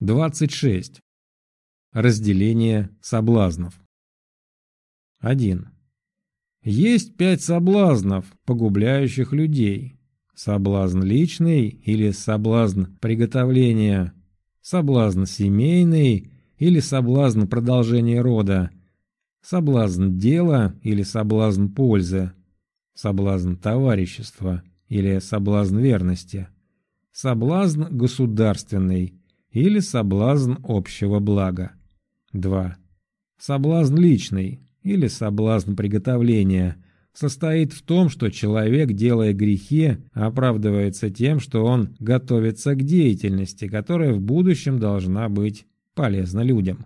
26. Разделение соблазнов. 1. Есть пять соблазнов, погубляющих людей. Соблазн личный или соблазн приготовления, соблазн семейный или соблазн продолжения рода, соблазн дела или соблазн пользы, соблазн товарищества или соблазн верности, соблазн государственный или соблазн общего блага. 2. Соблазн личный или соблазн приготовления состоит в том, что человек, делая грехи, оправдывается тем, что он готовится к деятельности, которая в будущем должна быть полезна людям.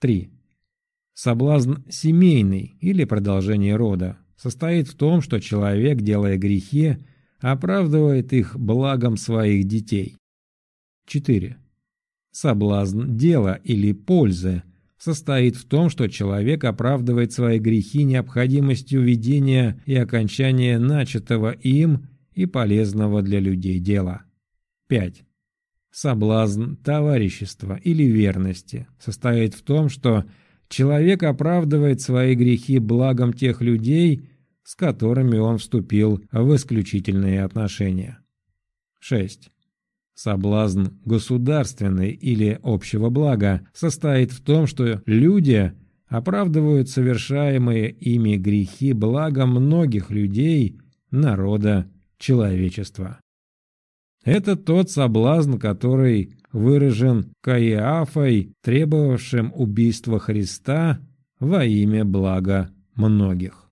3. Соблазн семейный или продолжение рода состоит в том, что человек, делая грехи, оправдывает их благом своих детей. 4. Соблазн дела или пользы состоит в том, что человек оправдывает свои грехи необходимостью ведения и окончания начатого им и полезного для людей дела. 5. Соблазн товарищества или верности состоит в том, что человек оправдывает свои грехи благом тех людей, с которыми он вступил в исключительные отношения. 6. Соблазн государственный или общего блага состоит в том, что люди оправдывают совершаемые ими грехи благом многих людей, народа, человечества. Это тот соблазн, который выражен Каиафой, требовавшим убийства Христа во имя блага многих.